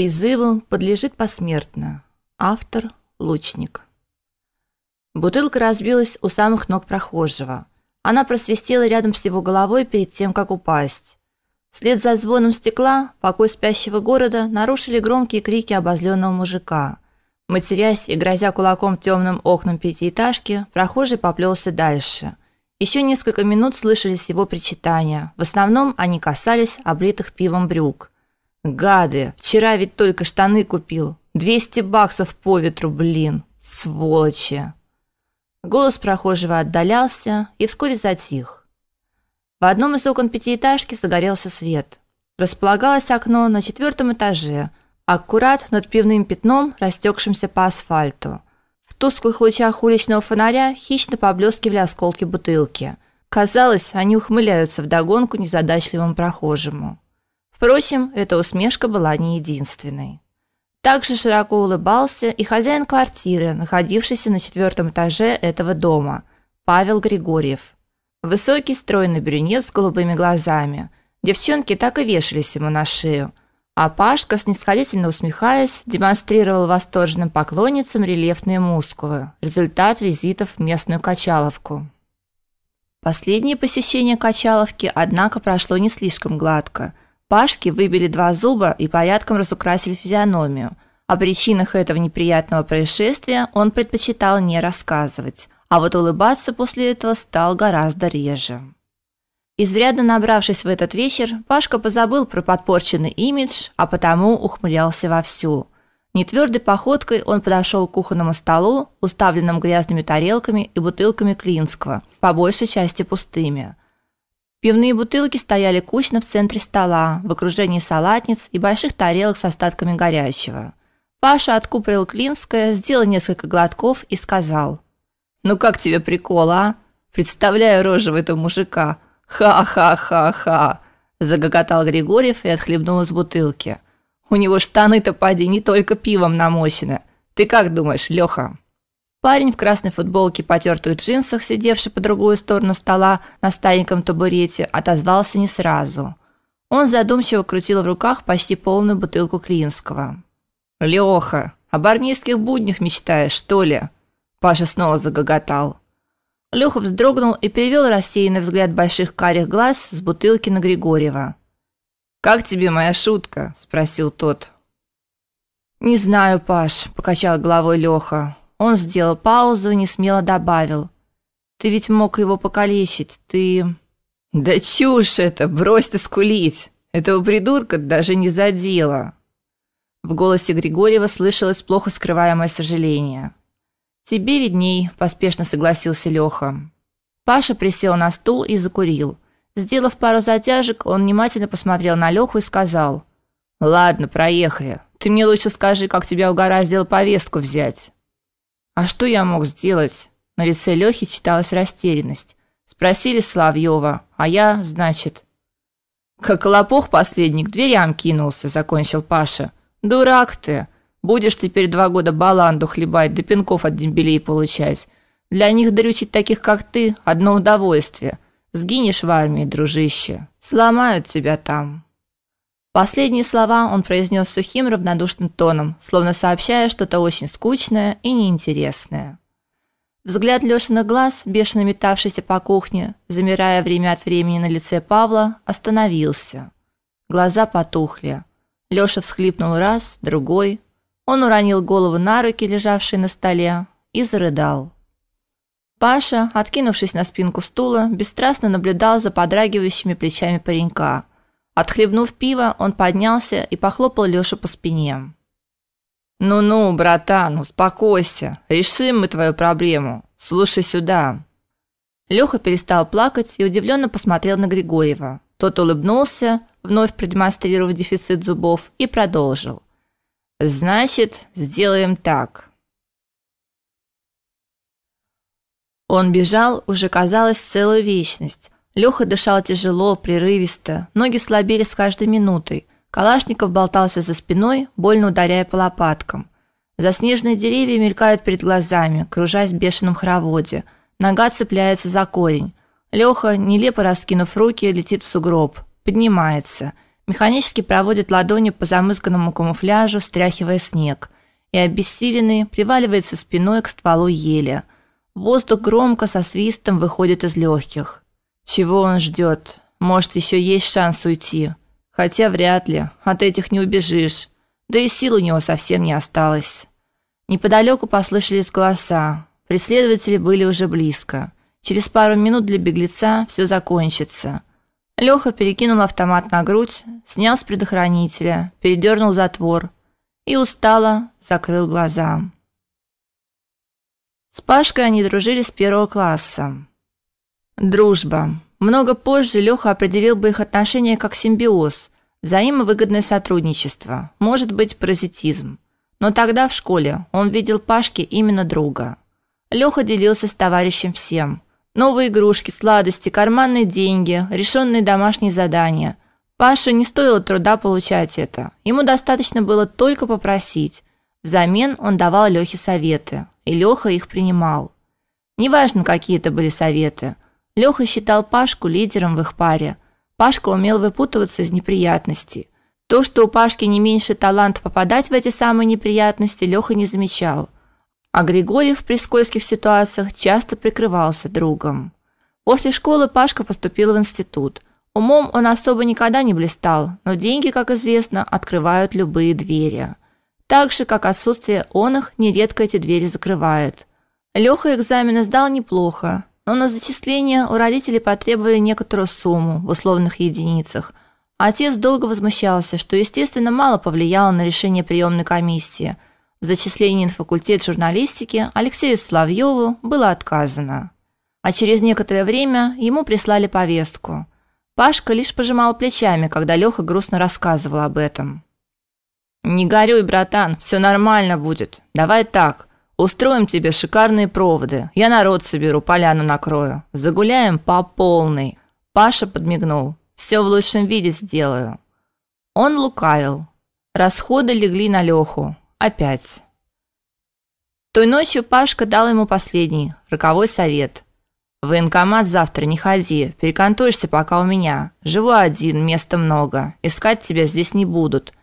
Призыву подлежит посмертно. Автор Лучник. Бутылка разбилась у самых ног прохожего. Она просвистела рядом с его головой перед тем, как упасть. Вслед за звоном стекла покой спящего города нарушили громкие крики обозленного мужика. Матерясь и грозя кулаком темным окнам пятиэтажки, прохожий поплелся дальше. Еще несколько минут слышались его причитания. В основном они касались облитых пивом брюк. Гады, вчера ведь только штаны купил. 200 баксов по ветру, блин. Сволочи. Голос прохожего отдалялся и вскоре затих. В одном из окон пятиэтажки загорелся свет. Располагалось окно на четвертом этаже, аккурат над пивным пятном, растекшимся по асфальту. В тусклых лучах уличного фонаря хищно поблескивали осколки бутылки. Казалось, они ухмыляются вдогонку незадачливому прохожему. Впрочем, эта усмешка была не единственной. Также широко улыбался и хозяин квартиры, находившийся на четвертом этаже этого дома, Павел Григорьев. Высокий, стройный брюнет с голубыми глазами. Девчонки так и вешались ему на шею, а Пашка, снисходительно усмехаясь, демонстрировал восторженным поклонницам рельефные мускулы. Результат визитов в местную качаловку. Последнее посещение качаловки, однако, прошло не слишком гладко – Пашке выбили два зуба и порядком разукрасили физиономию. О причинах этого неприятного происшествия он предпочитал не рассказывать, а вот улыбаться после этого стал гораздо реже. Изрядно набравшись в этот вечер, Пашка позабыл про подпорченный имидж, а потому ухмылялся вовсю. Нетвердой походкой он подошел к кухонному столу, уставленному грязными тарелками и бутылками Клинского, по большей части пустыми. Пивные бутылки стояли кучно в центре стола, в окружении салатниц и больших тарелок с остатками горячего. Паша откупорил Клинское, сделал несколько глотков и сказал: "Ну как тебе прикол, а? Представляю рожу этого мужика. Ха-ха-ха-ха", загоготал Григорьев и отхлебнул из бутылки. "У него штаны-то поди не только пивом намочены. Ты как думаешь, Леха?" Парень в красной футболке, потертых джинсах, сидевший по другую сторону стола на стареньком табурете, отозвался не сразу. Он задумчиво крутил в руках почти полную бутылку Клинского. «Леха, об армейских буднях мечтаешь, что ли?» Паша снова загоготал. Леха вздрогнул и перевел рассеянный взгляд больших карих глаз с бутылки на Григорьева. «Как тебе моя шутка?» – спросил тот. «Не знаю, Паш», – покачал головой Леха. Он сделал паузу и несмело добавил: "Ты ведь мог его покалечить. Ты Да чушь это, брось ты скулить. Этого придурка даже не задело". В голосе Григорьева слышалось плохо скрываемое сожаление. "Тебе видней", поспешно согласился Леха. Паша присел на стул и закурил. Сделав пару затяжек, он внимательно посмотрел на Леху и сказал: "Ладно, проехали. Ты мне лучше скажи, как тебя угораздило повестку взять". А что я мог сделать? На лице Лёхи читалась растерянность. Спросили Славьева, а я, значит, как лопух последний к дверям кинулся, закончил Паша. Дурак ты. Будешь теперь два года баланду хлебать, да пинков от дембелей получать. Для них дрючить таких, как ты, одно удовольствие. Сгинешь в армии, дружище. Сломают тебя там. Последние слова он произнес сухим равнодушным тоном, словно сообщая что-то очень скучное и неинтересное. Взгляд Лёшиных глаз, бешено метавшийся по кухне, замирая время от времени на лице Павла, остановился. Глаза потухли. Лёша всхлипнул раз, другой. Он уронил голову на руки, лежавшие на столе, и зарыдал. Паша, откинувшись на спинку стула, бесстрастно наблюдал за подрагивающими плечами паренька. Отхлебнув пиво, он поднялся и похлопал Лёшу по спине. Ну-ну, братан, успокойся. Решим мы твою проблему. Слушай сюда. Лёха перестал плакать и удивленно посмотрел на Григорьева. Тот улыбнулся, вновь продемонстрировав дефицит зубов, и продолжил. Значит, сделаем так. Он бежал, уже казалось, целую вечность. Леха дышал тяжело, прерывисто, ноги слабели с каждой минутой. Калашников болтался за спиной, больно ударяя по лопаткам. Заснеженные деревья мелькают перед глазами, кружась в бешеном хороводе. Нога цепляется за корень. Леха, нелепо раскинув руки, летит в сугроб, поднимается. механически проводит ладонью по замызганному камуфляжу, стряхивая снег, и обессиленный приваливается спиной к стволу ели. Воздух громко со свистом выходит из легких. Чего он ждет? Может, еще есть шанс уйти. Хотя вряд ли, от этих не убежишь. Да и сил у него совсем не осталось. Неподалеку послышались голоса. Преследователи были уже близко. Через пару минут для беглеца все закончится. Леха перекинул автомат на грудь, снял с предохранителя, передернул затвор и устало закрыл глаза. С Пашкой они дружили с первого класса. Дружба. Много позже Леха определил бы их отношения как симбиоз, взаимовыгодное сотрудничество, может быть, паразитизм. Но тогда в школе он видел Пашке именно друга. Леха делился с товарищем всем: новые игрушки, сладости, карманные деньги, решенные домашние задания. Паше не стоило труда получать это. Ему достаточно было только попросить. Взамен он давал Лехе советы, и Леха их принимал. Неважно, какие это были советы. Леха считал Пашку лидером в их паре. Пашка умел выпутываться из неприятностей. То, что у Пашки не меньше талант попадать в эти самые неприятности, Леха не замечал. А Григорьев при скользких ситуациях часто прикрывался другом. После школы Пашка поступил в институт. Умом он особо никогда не блистал, но деньги, как известно, открывают любые двери. Так же, как отсутствие он их нередко эти двери закрывает. Леха экзамены сдал неплохо, но на зачисление у родителей потребовали некоторую сумму в условных единицах. Отец долго возмущался, что, естественно, мало повлияло на решение приемной комиссии. В зачислении на факультет журналистики Алексею Соловьеву было отказано. А через некоторое время ему прислали повестку. Пашка лишь пожимал плечами, когда Леха грустно рассказывал об этом. Не горюй, братан, все нормально будет. Давай так, Устроим тебе шикарные проводы. Я народ соберу, поляну накрою. Загуляем по полной. Паша подмигнул. Все в лучшем виде сделаю. Он лукавил. Расходы легли на Леху. Опять. Той ночью Пашка дал ему последний, роковой совет. В военкомат завтра не ходи, перекантуешься пока у меня. Живу один, места много. Искать тебя здесь не будут.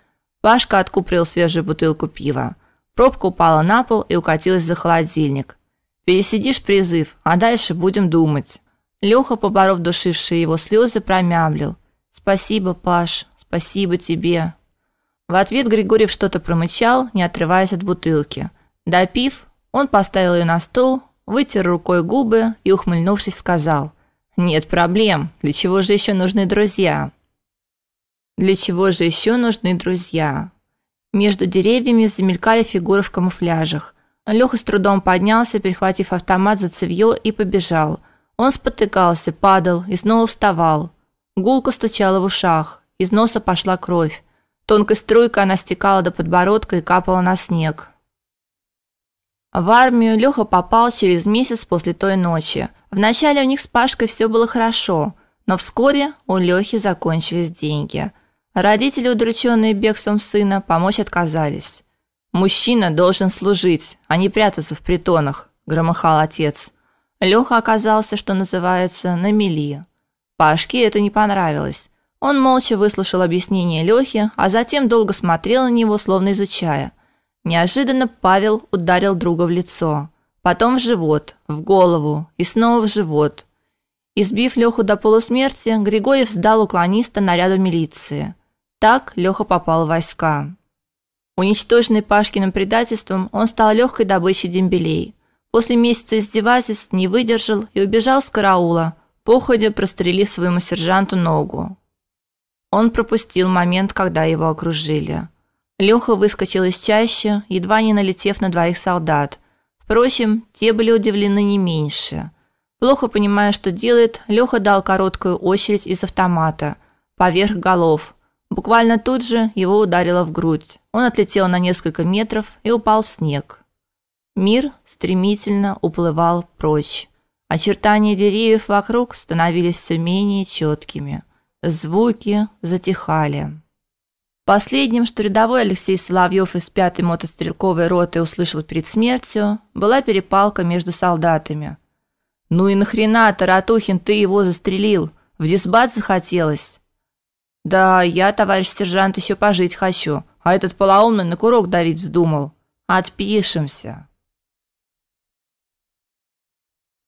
Пашка откупорил свежую бутылку пива. Пробка упала на пол и укатилась за холодильник. Пересидишь призыв, а дальше будем думать. Леха, поборов душившие его слезы, промямлил: "Спасибо, Паш, спасибо тебе". В ответ Григорьев что-то промычал, не отрываясь от бутылки. Допив, он поставил ее на стол, вытер рукой губы и, ухмыльнувшись, сказал: "Нет проблем. Для чего же еще нужны друзья?" Для чего же еще нужны друзья? Между деревьями замелькали фигуры в камуфляжах. Леха с трудом поднялся, перехватив автомат за цевьё и побежал. Он спотыкался, падал и снова вставал. Гулко стучало в ушах, из носа пошла кровь. Тонкой струйкой она стекала до подбородка и капала на снег. В армию Леха попал через месяц после той ночи. Вначале у них с Пашкой все было хорошо, но вскоре у Лехи закончились деньги – Родители, удрученные бегством сына, помочь отказались. Мужчина должен служить, а не прятаться в притонах, громыхал отец. Леха оказался, что называется, на мели. Пашке это не понравилось. Он молча выслушал объяснение Лехи, а затем долго смотрел на него, словно изучая. Неожиданно Павел ударил друга в лицо, потом в живот, в голову и снова в живот. Избив Леху до полусмерти, Григорьев сдал уклониста наряду милиции. Так Леха попал в войска. Уничтоженный Пашкиным предательством, он стал легкой добычей дембелей. После месяца издевательств не выдержал и убежал с караула, походя прострелив своему сержанту ногу. Он пропустил момент, когда его окружили. Леха выскочил из чащи, едва не налетев на двоих солдат. Впрочем, те были удивлены не меньше. Плохо понимая, что делает, Леха дал короткую очередь из автомата поверх голов, Буквально тут же его ударило в грудь. Он отлетел на несколько метров и упал в снег. Мир стремительно уплывал прочь. Очертания деревьев вокруг становились все менее четкими. Звуки затихали. Последним, что рядовой Алексей Соловьев из 5-й мотострелковой роты услышал перед смертью, была перепалка между солдатами. «Ну и нахрена, Таратухин, ты его застрелил? В дисбат захотелось?» Да, я, товарищ сержант, еще пожить хочу, а этот полоумный на курок давить вздумал. Отпишемся.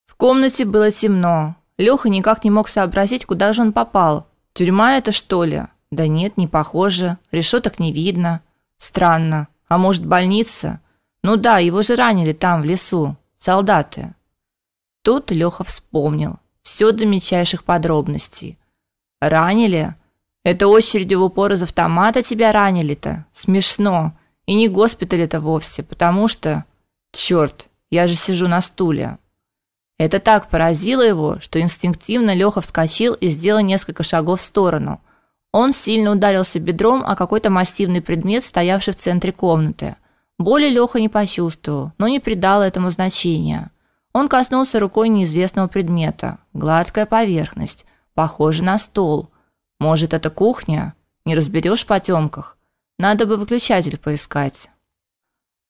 В комнате было темно. Леха никак не мог сообразить, куда же он попал. Тюрьма это, что ли? Да нет, не похоже. Решеток не видно. Странно. А может, больница? Ну да, его же ранили там в лесу солдаты. Тут Леха вспомнил все до мельчайших подробностей. Ранили? Это очередью в упор из автомата тебя ранили-то? Смешно. И не госпиталь это вовсе, потому что черт, я же сижу на стуле. Это так поразило его, что инстинктивно Леха вскочил и сделал несколько шагов в сторону. Он сильно ударился бедром о какой-то массивный предмет, стоявший в центре комнаты. Боли Леха не почувствовал, но не придал этому значения. Он коснулся рукой неизвестного предмета. Гладкая поверхность, похожа на стол. Может, это кухня? Не разберешь в потемках. Надо бы выключатель поискать.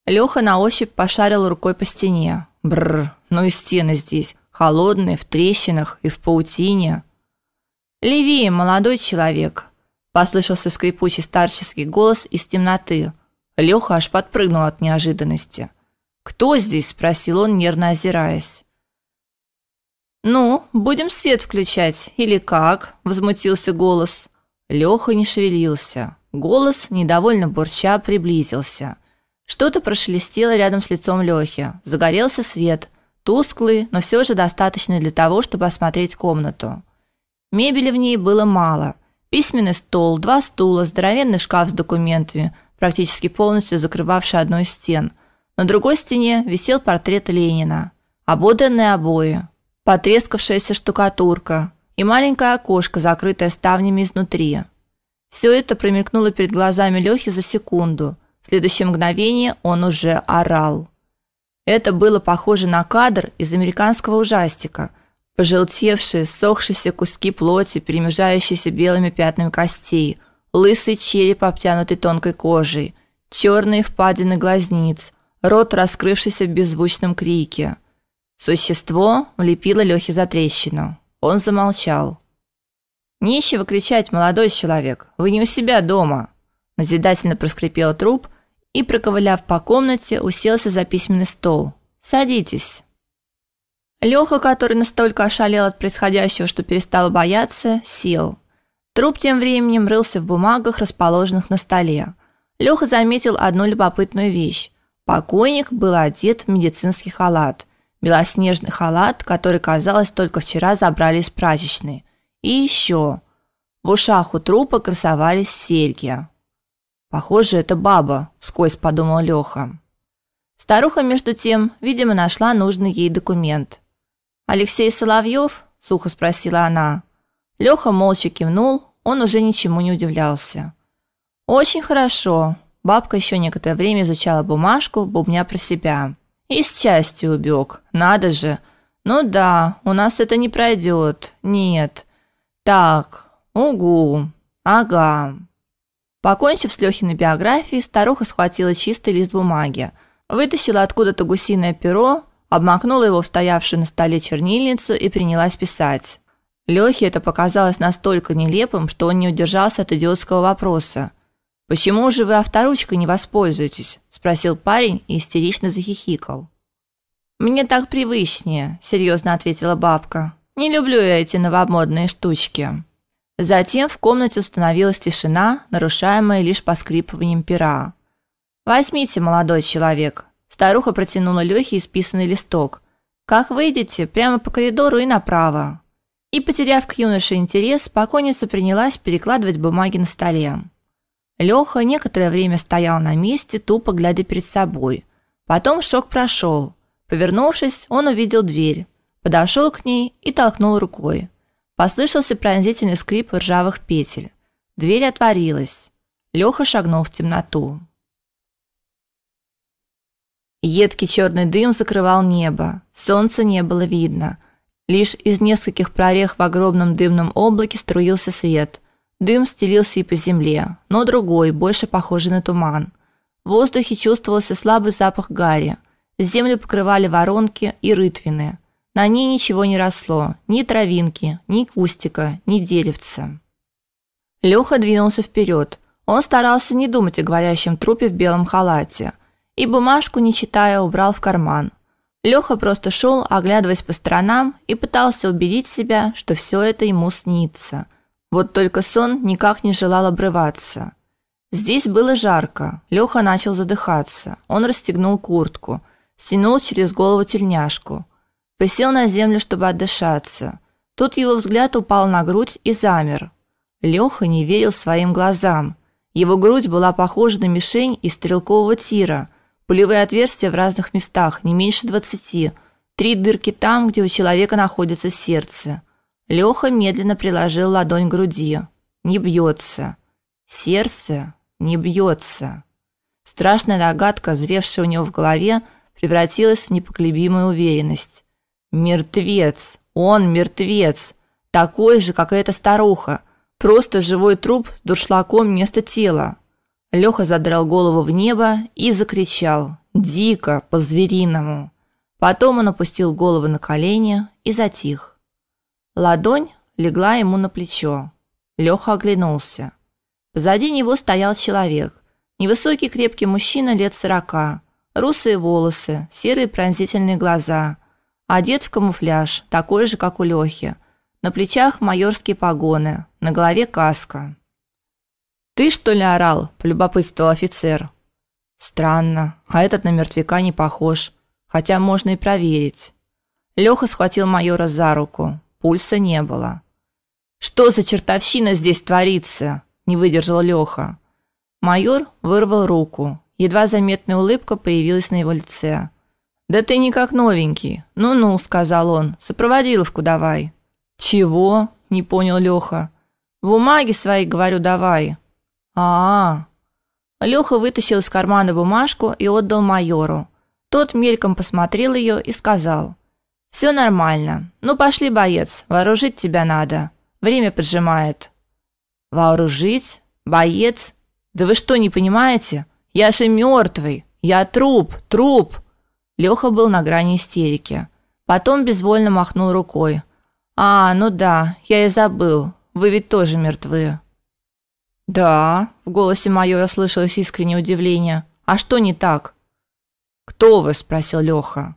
Леха на ощупь пошарил рукой по стене. Бррр, ну и стены здесь, холодные, в трещинах и в паутине. «Левее, молодой человек!» Послышался скрипучий старческий голос из темноты. Леха аж подпрыгнул от неожиданности. "Кто здесь?" спросил он, нервно озираясь. "Ну, будем свет включать или как?" возмутился голос. Леха не шевелился. Голос недовольно бурча приблизился. Что-то прошелестело рядом с лицом Лехи. Загорелся свет, тусклый, но все же достаточный для того, чтобы осмотреть комнату. Мебели в ней было мало. Письменный стол, два стула, здоровенный шкаф с документами, практически полностью закрывавший одну из стен. На другой стене висел портрет Ленина, ободранные обои, потрескавшаяся штукатурка и маленькое окошко, закрытое ставнями изнутри. Все это промелькнуло перед глазами Лёхи за секунду. В следующее мгновение он уже орал. Это было похоже на кадр из американского ужастика. Пожелтевшие, сохшиеся куски плоти, перемежающиеся белыми пятнами костей – лысый череп, обтянутый тонкой кожей, черные впадины глазниц, рот, раскрывшийся в беззвучном крике. Существо влепило Лёхе за трещину. Он замолчал. Нечего кричать, молодой человек. Вы не у себя дома, назидательно проскрипел труп и проковыляв по комнате, уселся за письменный стол. Садитесь. Лёха, который настолько ошалел от происходящего, что перестал бояться, сел. Труп тем временем рылся в бумагах, расположенных на столе. Леха заметил одну любопытную вещь. Покойник был одет в медицинский халат. Белоснежный халат, который, казалось, только вчера забрали из прачечной. И еще. В ушах у трупа красовались серьги. Похоже, это баба, вскользь подумал Леха. Старуха между тем, видимо, нашла нужный ей документ. Алексей Соловьев? сухо спросила она. Леха молча кивнул, он уже ничему не удивлялся. Очень хорошо. Бабка еще некоторое время изучала бумажку, бубня про себя. И с части убег. Надо же. Ну да, у нас это не пройдет. Нет. Так. Угу. Ага. Покончив с Лёхиной биографией, старуха схватила чистый лист бумаги, вытащила откуда-то гусиное перо, обмакнула его в стоявшую на столе чернильницу и принялась писать. Лёхе это показалось настолько нелепым, что он не удержался от идиотского вопроса. Почему же вы авторучкой не воспользуетесь? спросил парень и истерично захихикал. Мне так привычнее, серьезно ответила бабка. Не люблю я эти новомодные штучки. Затем в комнате установилась тишина, нарушаемая лишь поскрипыванием пера. Возьмите, молодой человек. Старуха протянула Лёхе исписанный листок. Как выйдете, прямо по коридору и направо. И, потеряв к юноше интерес, покойница принялась перекладывать бумаги на столе. Леха некоторое время стоял на месте, тупо глядя перед собой. Потом шок прошел. Повернувшись, он увидел дверь, подошел к ней и толкнул рукой. Послышался пронзительный скрип ржавых петель. Дверь отворилась. Леха шагнул в темноту. Едкий черный дым закрывал небо. Солнца не было видно. Лишь из нескольких прорех в огромном дымном облаке струился свет. Дым стелился и по земле, но другой, больше похожий на туман. В воздухе чувствовался слабый запах гари. Землю покрывали воронки и рытвины. На ней ничего не росло, ни травинки, ни кустика, ни деревца. Леха двинулся вперед. Он старался не думать о говорящем трупе в белом халате и бумажку, не читая, убрал в карман. Леха просто шел, оглядываясь по сторонам, и пытался убедить себя, что все это ему снится. Вот только сон никак не желал обрываться. Здесь было жарко. Леха начал задыхаться. Он расстегнул куртку, стянул через голову тельняшку, присел на землю, чтобы отдышаться. Тут его взгляд упал на грудь и замер. Леха не верил своим глазам. Его грудь была похожа на мишень из стрелкового тира. Пулевые отверстия в разных местах, не меньше двадцати. Три дырки там, где у человека находится сердце. Леха медленно приложил ладонь к груди. Не бьется. Сердце не бьется. Страшная догадка, зревшая у него в голове, превратилась в непоколебимую уверенность. Мертвец, он мертвец, такой же, как и эта старуха, просто живой труп с дуршлаком вместо тела. Леха задрал голову в небо и закричал, дико, по-звериному. Потом он опустил голову на колени и затих. Ладонь легла ему на плечо. Леха оглянулся. Позади него стоял человек, невысокий крепкий мужчина лет сорока, русые волосы, серые пронзительные глаза, одет в камуфляж, такой же, как у Лёхи. На плечах майорские погоны, на голове каска. Ты что ли орал? полюбопытствовал офицер. Странно, а этот на мертвяка не похож, хотя можно и проверить. Лёха схватил майора за руку. Пульса не было. Что за чертовщина здесь творится? не выдержал Леха. Майор вырвал руку. Едва заметная улыбка появилась на его лице. Да ты не как новенький. Ну-ну, сказал он. Сопроводиловку давай. Чего? не понял Леха. Бумаги свои, говорю, давай. А, -а, -а. Леха вытащил из кармана бумажку и отдал майору. Тот мельком посмотрел ее и сказал: «Все нормально. Ну пошли, боец, вооружить тебя надо. Время поджимает». Вооружить? Боец? Да вы что, не понимаете? Я же мертвый. Я труп, труп. Леха был на грани истерики. Потом безвольно махнул рукой. А, ну да, я и забыл. Вы ведь тоже мертвы. Да, в голосе майора слышалось искреннее удивление. А что не так? Кто вы, спросил Леха.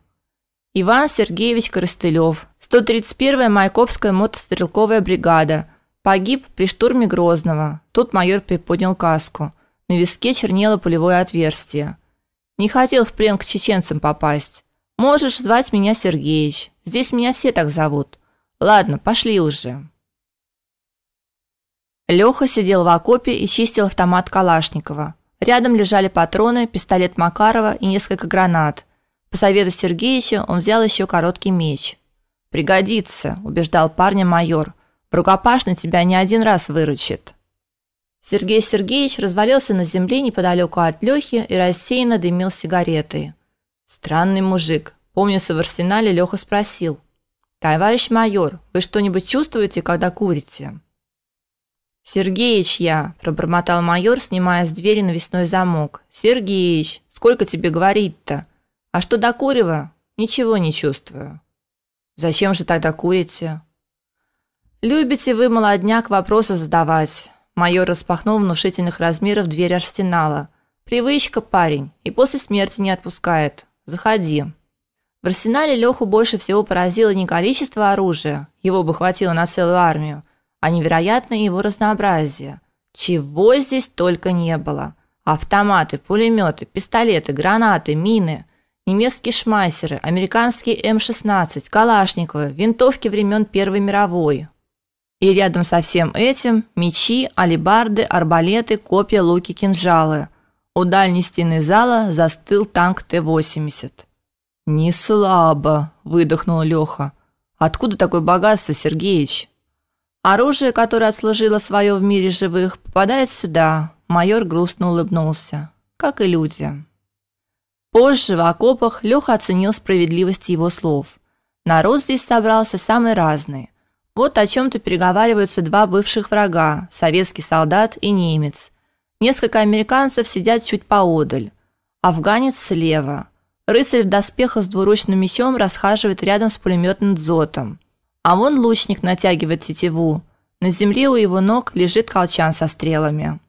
Иван Сергеевич Коростылев, 131-я Майкопская мотострелковая бригада. Погиб при штурме Грозного. Тут майор приподнял каску. На виске чернело пулевое отверстие. Не хотел в плен к чеченцам попасть. Можешь звать меня Сергеич. Здесь меня все так зовут. Ладно, пошли уже. Леха сидел в окопе и чистил автомат Калашникова. Рядом лежали патроны, пистолет Макарова и несколько гранат. По совету Сергеича он взял еще короткий меч. Пригодится, убеждал парня майор. Рукопашный тебя не один раз выручит. Сергей Сергеевич развалился на земле неподалеку от Лёхи и рассеянно дымил сигаретой. Странный мужик. Помнится, в арсенале Лёха спросил: "Товарищ майор, вы что-нибудь чувствуете, когда курите?" Сергеич я, пробормотал майор, снимая с двери навесной замок. Сергеич, сколько тебе говорить-то? А что до курева? Ничего не чувствую. Зачем же тогда курите? Любите вы молодняк вопросы задавать. Майор распахнул внушительных размеров дверь арсенала. Привычка, парень, и после смерти не отпускает. Заходи. В арсенале Леху больше всего поразило не количество оружия, его бы хватило на целую армию, а невероятное его разнообразие. Чего здесь только не было. Автоматы, пулеметы, пистолеты, гранаты, мины, немецкие шмайсеры, американские М16, калашниковы, винтовки времен Первой мировой, и рядом со всем этим мечи, алебарды, арбалеты, копья, луки, кинжалы. У дальней стены зала застыл танк Т-80. Не слабо, выдохнул Леха. Откуда такое богатство, Сергеич? Оружие, которое отслужило свое в мире живых, попадает сюда. Майор грустно улыбнулся, как и люди. Позже в окопах Леха оценил справедливость его слов. Народ здесь собрался самый разный. Вот о чем то переговариваются два бывших врага, советский солдат и немец. Несколько американцев сидят чуть поодаль. Афганец слева. Рыцарь в доспехах с двуручным мечом расхаживает рядом с пулеметным дзотом. А вон лучник натягивает тетиву. На земле у его ног лежит колчан со стрелами.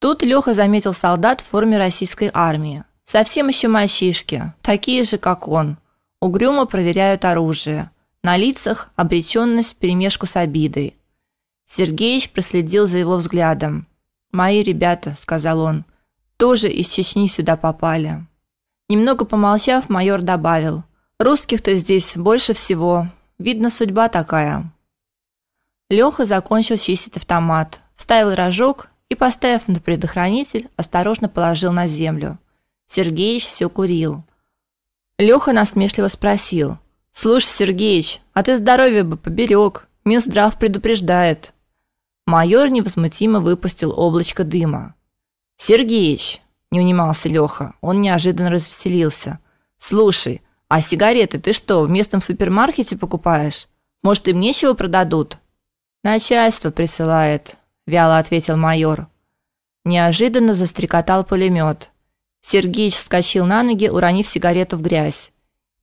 Тут Леха заметил солдат в форме российской армии. Совсем еще мальчишки, такие же, как он. Угрюмо проверяют оружие. На лицах обречённость вперемешку с обидой. Сергеич проследил за его взглядом. "Мои ребята", сказал он, "тоже из Чечни сюда попали". Немного помолчав, майор добавил: "Русских-то здесь больше всего. Видно, судьба такая". Леха закончил чистить автомат, вставил рожок и, поставив на предохранитель, осторожно положил на землю. Сергеич все курил. Леха насмешливо спросил: "Слушай, Сергеич, а ты здоровье бы поберег. Минздрав предупреждает". Майор невозмутимо выпустил облачко дыма. "Сергеич", не унимался Леха. Он неожиданно развеселился. "Слушай, а сигареты ты что, в местном супермаркете покупаешь? Может, им нечего продадут?" Начальство присылает, вяло ответил майор. Неожиданно застрекотал пулемет. Сергеич вскочил на ноги, уронив сигарету в грязь.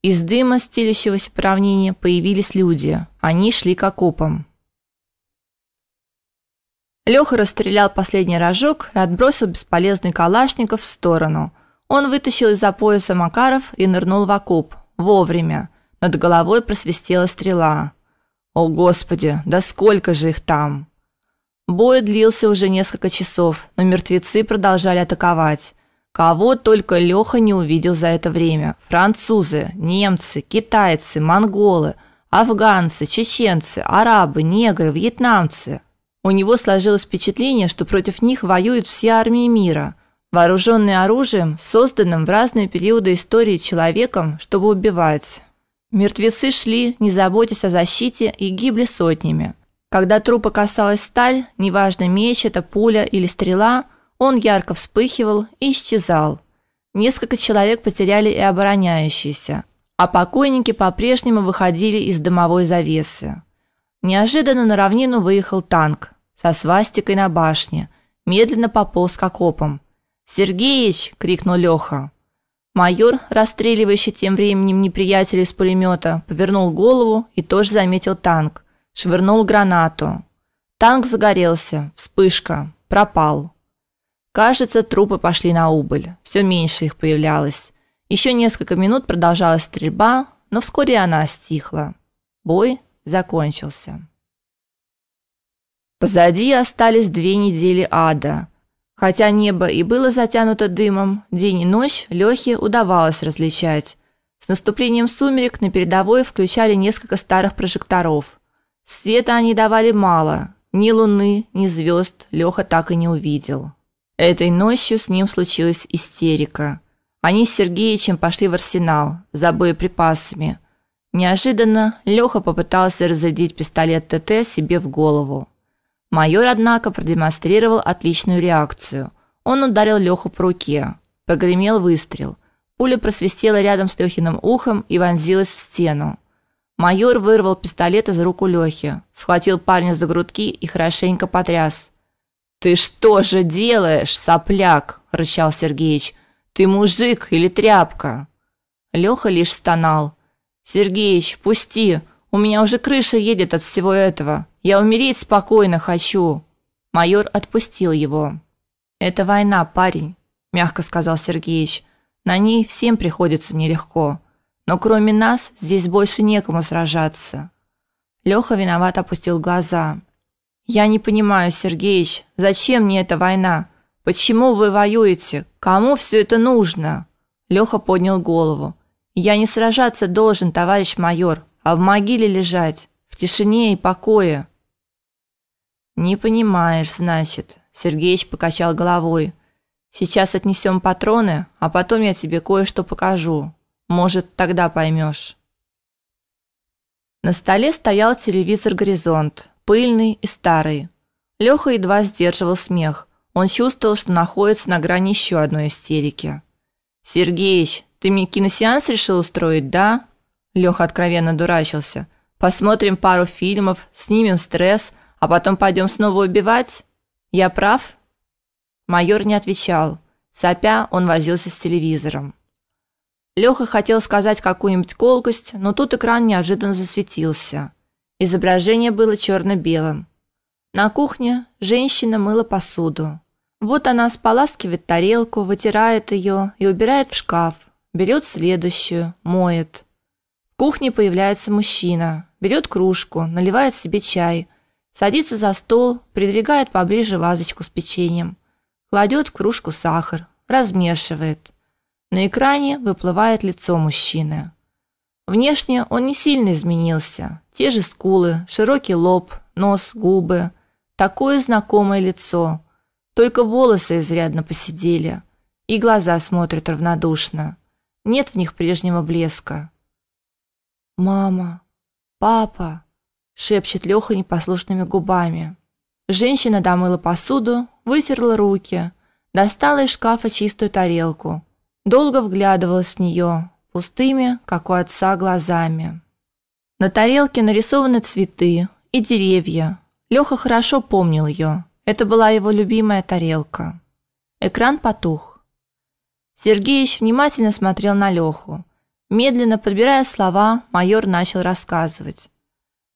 Из дыма, стелящегося по равнине, появились люди. Они шли к окопам. Леха расстрелял последний рожок и отбросил бесполезный калашников в сторону. Он вытащил из-за пояса Макаров и нырнул в окоп. Вовремя. Над головой просвистела стрела. О, господи, да сколько же их там. Бой длился уже несколько часов, но мертвецы продолжали атаковать. Кого только Леха не увидел за это время: французы, немцы, китайцы, монголы, афганцы, чеченцы, арабы, негры, вьетнамцы. У него сложилось впечатление, что против них воюют все армии мира, вооруженные оружием, созданным в разные периоды истории человеком, чтобы убивать. Мертвецы шли, не заботясь о защите, и гибли сотнями. Когда трупа касалась сталь, неважно меч это, пуля или стрела, он ярко вспыхивал и исчезал. Несколько человек потеряли и обороняющиеся, а покойники по-прежнему выходили из дымовой завесы. Неожиданно на равнину выехал танк со свастикой на башне, медленно пополз к окопам. "Сергеич!" крикнул Леха. Майор, расстреливающий тем временем неприятеля из пулемета, повернул голову и тоже заметил танк. Швырнул гранату. Танк загорелся. Вспышка. Пропал. Кажется, трупы пошли на убыль. Все меньше их появлялось. Еще несколько минут продолжалась стрельба, но вскоре она стихла. Бой закончился. Позади остались две недели ада. Хотя небо и было затянуто дымом, день и ночь Лёхе удавалось различать. С наступлением сумерек на передовой включали несколько старых прожекторов. Света они давали мало. Ни луны, ни звезд Лёха так и не увидел. Этой ночью с ним случилась истерика. Они с Сергеичем пошли в арсенал за боеприпасами. Неожиданно Лёха попытался разрядить пистолет ТТ себе в голову. Майор, однако, продемонстрировал отличную реакцию. Он ударил Леху по руке. Погремел выстрел. Пуля просвистела рядом с Лехиным ухом и вонзилась в стену. Майор вырвал пистолет из рук у Лехи, схватил парня за грудки и хорошенько потряс. Ты что же делаешь, сопляк, рычал Сергеич. Ты мужик или тряпка? Леха лишь стонал. Сергеич, пусти, у меня уже крыша едет от всего этого. Я умереть спокойно хочу. Майор отпустил его. Это война, парень, мягко сказал Сергеич. На ней всем приходится нелегко. Но кроме нас здесь больше некому сражаться. Леха виноват опустил глаза. Я не понимаю, Сергеич, зачем мне эта война? Почему вы воюете? Кому все это нужно? Леха поднял голову. Я не сражаться должен, товарищ майор, а в могиле лежать, в тишине и покое. Не понимаешь, значит, Сергеич покачал головой. Сейчас отнесем патроны, а потом я тебе кое-что покажу. Может, тогда поймешь. На столе стоял телевизор Горизонт, пыльный и старый. Леха едва сдерживал смех. Он чувствовал, что находится на грани еще одной истерики. Сергеич, ты мне киносеанс решил устроить, да? Леха откровенно дурачился. Посмотрим пару фильмов, снимем стресс, а потом пойдем снова убивать? Я прав? Майор не отвечал. Сопя, он возился с телевизором. Леха хотел сказать какую-нибудь колкость, но тут экран неожиданно засветился. Изображение было черно белым На кухне женщина мыла посуду. Вот она споласкивает тарелку, вытирает ее и убирает в шкаф. Берет следующую, моет. В кухне появляется мужчина, берет кружку, наливает себе чай, садится за стол, придвигает поближе вазочку с печеньем, кладет в кружку сахар, размешивает. На экране выплывает лицо мужчины. Внешне он не сильно изменился. Те же скулы, широкий лоб, нос, губы, такое знакомое лицо. Только волосы изрядно поседели, и глаза смотрят равнодушно. Нет в них прежнего блеска. Мама, папа, шепчет Леха непослушными губами. Женщина домыла посуду, вытерла руки, достала из шкафа чистую тарелку. Долго вглядывалась в нее, пустыми, как у отца, глазами. На тарелке нарисованы цветы и деревья. Леха хорошо помнил ее. Это была его любимая тарелка. Экран потух. Сергеич внимательно смотрел на Леху. Медленно подбирая слова, майор начал рассказывать.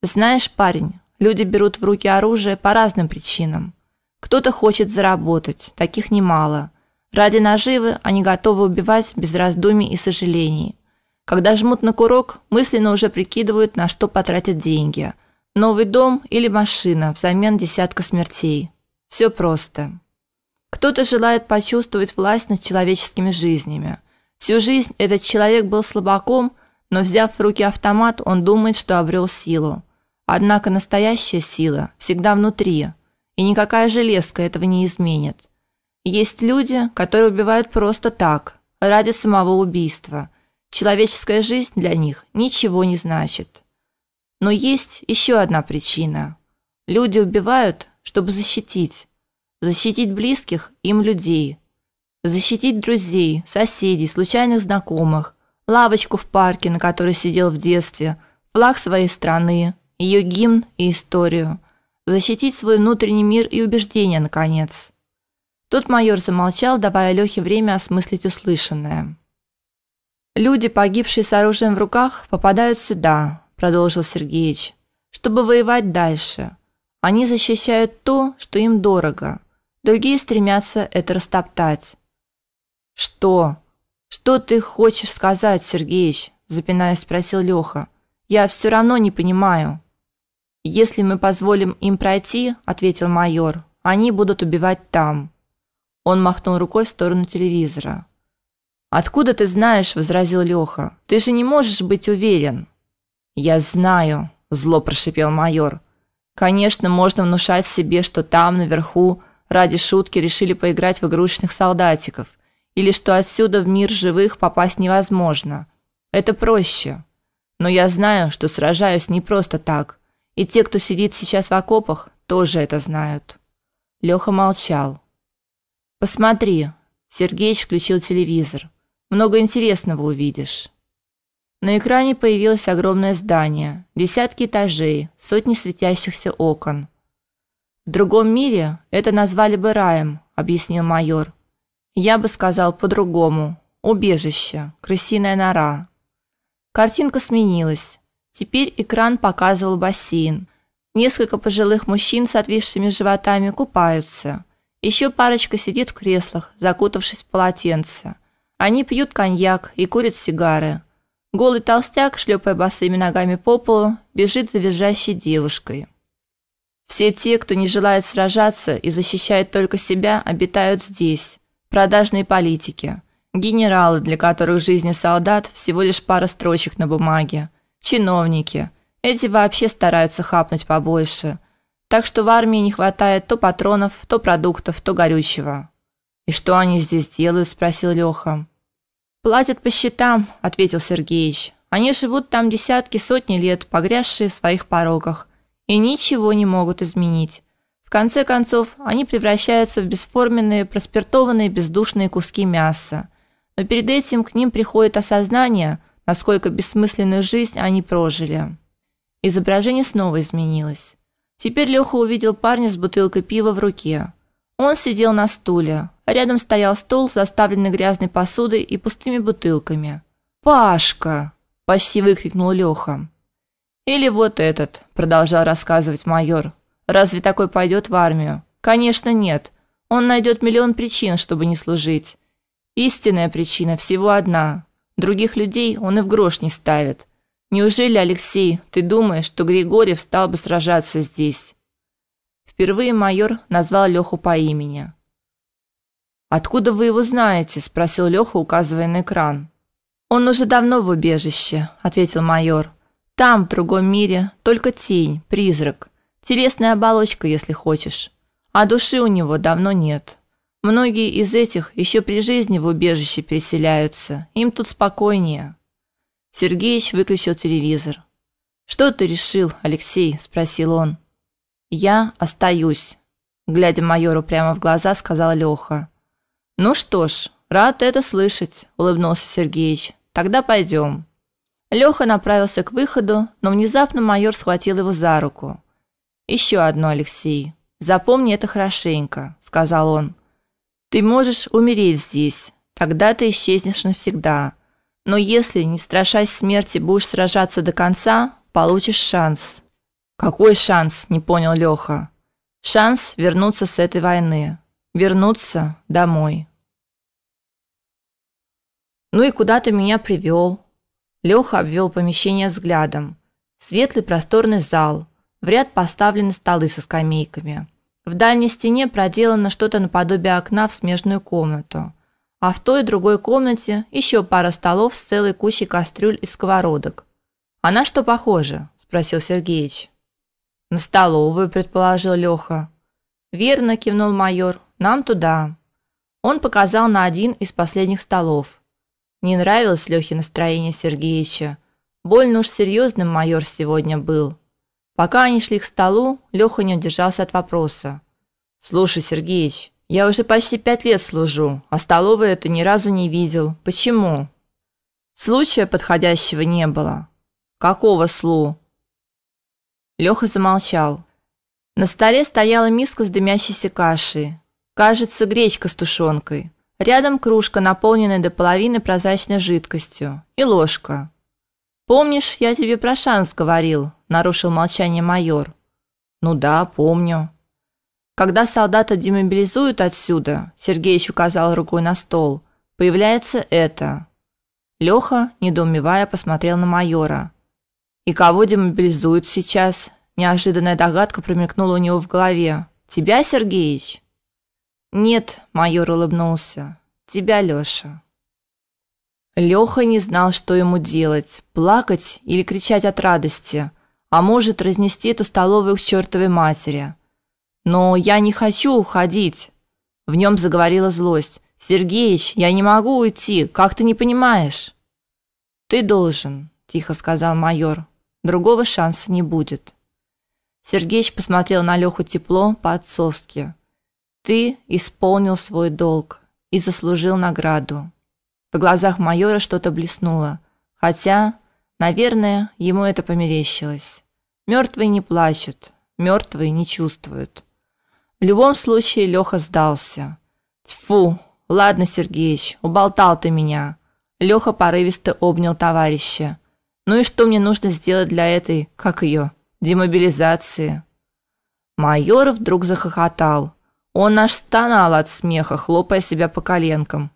Знаешь, парень, люди берут в руки оружие по разным причинам. Кто-то хочет заработать, таких немало. Ради наживы они готовы убивать без раздумий и сожалений. Когда жмут на курок, мысленно уже прикидывают, на что потратят деньги. Новый дом или машина взамен десятка смертей. Все просто. Кто-то желает почувствовать власть над человеческими жизнями. Всю жизнь этот человек был слабаком, но взяв в руки автомат, он думает, что обрел силу. Однако настоящая сила всегда внутри, и никакая железка этого не изменит. Есть люди, которые убивают просто так, ради самого убийства. Человеческая жизнь для них ничего не значит. Но есть еще одна причина. Люди убивают, чтобы защитить. Защитить близких им людей. Защитить друзей, соседей, случайных знакомых, лавочку в парке, на которой сидел в детстве, флаг своей страны, ее гимн и историю. Защитить свой внутренний мир и убеждения наконец. Тут майор замолчал, давая Лёхе время осмыслить услышанное. Люди, погибшие с оружием в руках, попадают сюда, продолжил Сергеич, чтобы воевать дальше. Они защищают то, что им дорого. Другие стремятся это растоптать. Что? Что ты хочешь сказать, Сергеич? запинаясь, спросил Лёха. Я все равно не понимаю. Если мы позволим им пройти, ответил майор, они будут убивать там. Он махнул рукой в сторону телевизора. Откуда ты знаешь, возразил Леха. Ты же не можешь быть уверен. Я знаю, зло прошипел майор. Конечно, можно внушать себе, что там наверху ради шутки решили поиграть в игрушечных солдатиков, или что отсюда в мир живых попасть невозможно. Это проще. Но я знаю, что сражаюсь не просто так, и те, кто сидит сейчас в окопах, тоже это знают. Леха молчал. Посмотри. Сергеич включил телевизор. Много интересного увидишь. На экране появилось огромное здание, десятки этажей, сотни светящихся окон. В другом мире это назвали бы раем, объяснил майор. Я бы сказал по-другому. Убежище, крысиная нора. Картинка сменилась. Теперь экран показывал бассейн. Несколько пожилых мужчин с отвисшими животами купаются. Еще парочка сидит в креслах, закутавшись в полотенце. Они пьют коньяк и курят сигары. Голый толстяк, шлепая босыми ногами по полу, бежит за визжащей девушкой. Все те, кто не желает сражаться и защищает только себя, обитают здесь. Продажные политики, генералы, для которых жизнь солдат всего лишь пара строчек на бумаге, чиновники. Эти вообще стараются хапнуть побольше. Так что в армии не хватает то патронов, то продуктов, то горючего. И что они здесь делают, спросил Леха. Платят по счетам, ответил Сергеич. Они живут там десятки, сотни лет, погрязшие в своих пороках, и ничего не могут изменить. В конце концов, они превращаются в бесформенные, проспиртованные, бездушные куски мяса. Но перед этим к ним приходит осознание, насколько бессмысленную жизнь они прожили. Изображение снова изменилось. Теперь Леха увидел парня с бутылкой пива в руке. Он сидел на стуле. Рядом стоял стол, заставленный грязной посудой и пустыми бутылками. "Пашка!" почти выкрикнул Леха. "Или вот этот", продолжал рассказывать майор. Разве такой пойдет в армию? Конечно, нет. Он найдет миллион причин, чтобы не служить. Истинная причина всего одна. Других людей он и в грош не ставит. Неужели, Алексей, ты думаешь, что Григорьев стал бы сражаться здесь? Впервые майор назвал Леху по имени. Откуда вы его знаете? спросил Леха, указывая на экран. Он уже давно в убежище, ответил майор. Там, в другом мире, только тень, призрак, телесная оболочка, если хочешь. А души у него давно нет. Многие из этих еще при жизни в убежище переселяются. Им тут спокойнее. Сергеич выключил телевизор. Что ты решил, Алексей, спросил он. Я остаюсь, глядя майору прямо в глаза, сказал Леха. Ну что ж, рад это слышать, улыбнулся Сергеич. Тогда пойдем. Леха направился к выходу, но внезапно майор схватил его за руку. «Еще одно, Алексей. Запомни это хорошенько, сказал он. Ты можешь умереть здесь, тогда ты исчезнешь навсегда. Но если, не страшась смерти, будешь сражаться до конца, получишь шанс. Какой шанс? не понял Леха. Шанс вернуться с этой войны, вернуться домой. Ну и куда ты меня привел? Леха обвел помещение взглядом. Светлый просторный зал, в ряд поставлены столы со скамейками. В дальней стене проделано что-то наподобие окна в смежную комнату, а в той и другой комнате еще пара столов с целой кучей кастрюль и сковородок. А на что похоже? спросил Сергеич. На столовую, предположил Леха. Верно, кивнул майор. Нам туда. Он показал на один из последних столов. Не нравилось Лехе настроение Сергеича. Больно уж серьезным майор сегодня был. Пока они шли к столу, Леха не удержался от вопроса. Слушай, Сергеич, я уже почти пять лет служу, а столовой это ни разу не видел. Почему? Случая подходящего не было. Какого слу? Леха замолчал. На столе стояла миска с дымящейся кашей. Кажется, гречка с тушенкой. Рядом кружка, наполненная до половины прозрачной жидкостью, и ложка. Помнишь, я тебе про шанс говорил, нарушил молчание майор. Ну да, помню. Когда солдата демобилизуют отсюда, Сергеич указал рукой на стол. Появляется это. Леха, недоумевая, посмотрел на майора. И кого демобилизуют сейчас? Неожиданная догадка промелькнула у него в голове. Тебя, Сергеич? Нет, майор улыбнулся. Тебя, Лёша. Леха не знал, что ему делать: плакать или кричать от радости, а может, разнести эту столовую к чертовой матери. Но я не хочу уходить. В нем заговорила злость. Сергеич, я не могу уйти. Как ты не понимаешь? Ты должен, тихо сказал майор. Другого шанса не будет. Сергеич посмотрел на Леху тепло, по-отцовски. Ты исполнил свой долг и заслужил награду. В глазах майора что-то блеснуло, хотя, наверное, ему это померещилось. Мертвые не плачут, мертвые не чувствуют. В любом случае Леха сдался. Тьфу, ладно, Сергеич, уболтал ты меня. Леха порывисто обнял товарища. Ну и что мне нужно сделать для этой, как ее, демобилизации? Майор вдруг захохотал. Он аж стонал от смеха, хлопая себя по коленкам.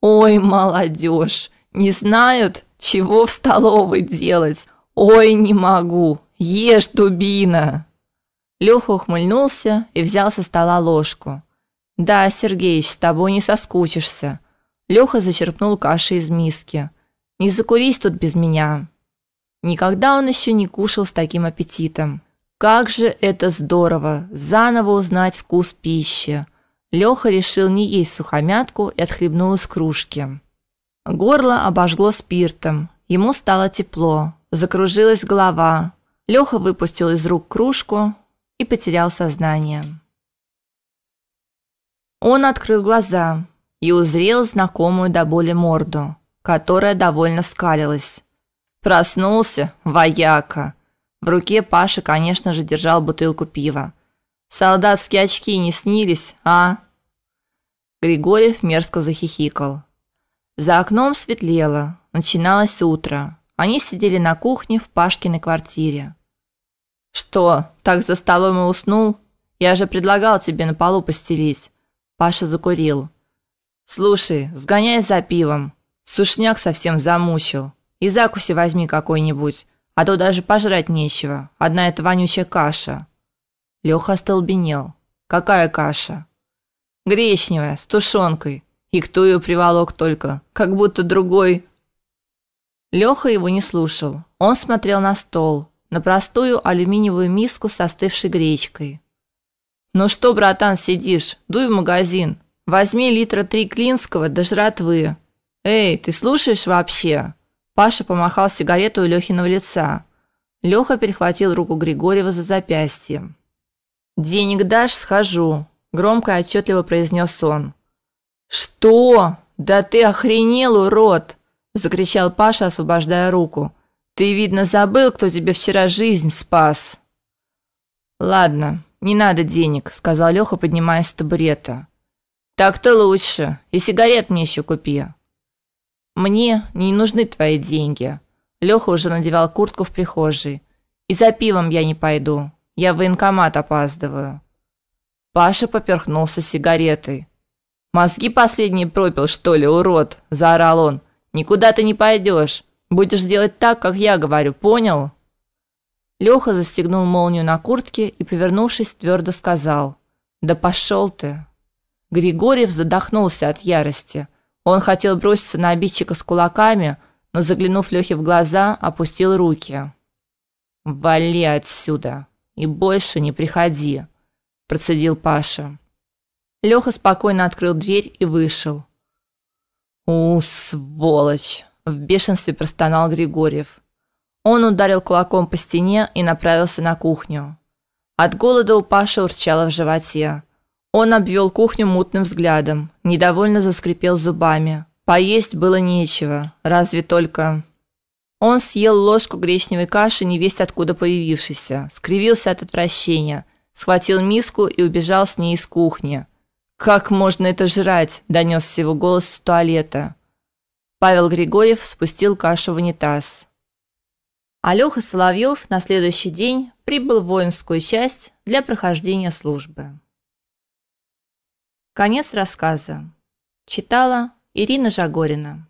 Ой, молодежь, не знают, чего в столовой делать. Ой, не могу. Ешь, дубина. Леха ухмыльнулся и взял со стола ложку. Да, Сергеич, с тобой не соскучишься. Леха зачерпнул каши из миски. Не закурись тут без меня. Никогда он еще не кушал с таким аппетитом. Как же это здорово заново узнать вкус пищи. Леха решил не есть сухомятку и отхлебнул из кружки. Горло обожгло спиртом. Ему стало тепло, закружилась голова. Леха выпустил из рук кружку и потерял сознание. Он открыл глаза и узрел знакомую до боли морду, которая довольно скалилась. Проснулся, вояка. В руке Паша, конечно же, держал бутылку пива. Солдатские очки не снились, а? Григорьев мерзко захихикал. За окном светлело, начиналось утро. Они сидели на кухне в Пашкиной квартире. Что, так за столом и уснул? Я же предлагал тебе на полу постелить. Паша закурил. Слушай, сгоняй за пивом. Сушняк совсем замучил. И закуси возьми какой-нибудь, а то даже пожрать нечего. Одна эта вонючая каша. Леха остолбенел. Какая каша? Гречневая, с тушенкой. И кто ее приволок только, как будто другой. Леха его не слушал. Он смотрел на стол, на простую алюминиевую миску с остывшей гречкой. Ну что, братан, сидишь? Дуй в магазин. Возьми литра три клинского до жратвы. Эй, ты слушаешь вообще? Паша помахал сигарету у Лехиного лица. Леха перехватил руку Григорьева за запястье. Денег дашь, схожу, громко и отчетливо произнес он. Что? Да ты охренел, урод, закричал Паша, освобождая руку. Ты видно забыл, кто тебе вчера жизнь спас. Ладно, не надо денег, сказал Леха, поднимаясь с табурета. Так-то лучше. И сигарет мне еще купи. Мне не нужны твои деньги. Леха уже надевал куртку в прихожей. И за пивом я не пойду. Я в военкомат опаздываю. Паша поперхнулся сигаретой. Мозги последние пропил, что ли, урод, заорал он. Никуда ты не пойдешь. Будешь делать так, как я говорю, понял? Леха застегнул молнию на куртке и, повернувшись, твердо сказал: "Да пошел ты". Григорьев задохнулся от ярости. Он хотел броситься на обидчика с кулаками, но заглянув Лехе в глаза, опустил руки. "Вали отсюда и больше не приходи", процедил Паша. Леха спокойно открыл дверь и вышел. "У, сволочь", в бешенстве простонал Григорьев. Он ударил кулаком по стене и направился на кухню. От голода у Паши урчало в животе. Он обвел кухню мутным взглядом, недовольно заскрипел зубами. Поесть было нечего, разве только Он съел ложку гречневой каши, невесть откуда появившейся, скривился от отвращения, схватил миску и убежал с ней из кухни. Как можно это жрать? донесся его голос с туалета. Павел Григорьев спустил кашу в унитаз. Алёха Соловьев на следующий день прибыл в воинскую часть для прохождения службы. Конец рассказа. Читала Ирина Жагорина.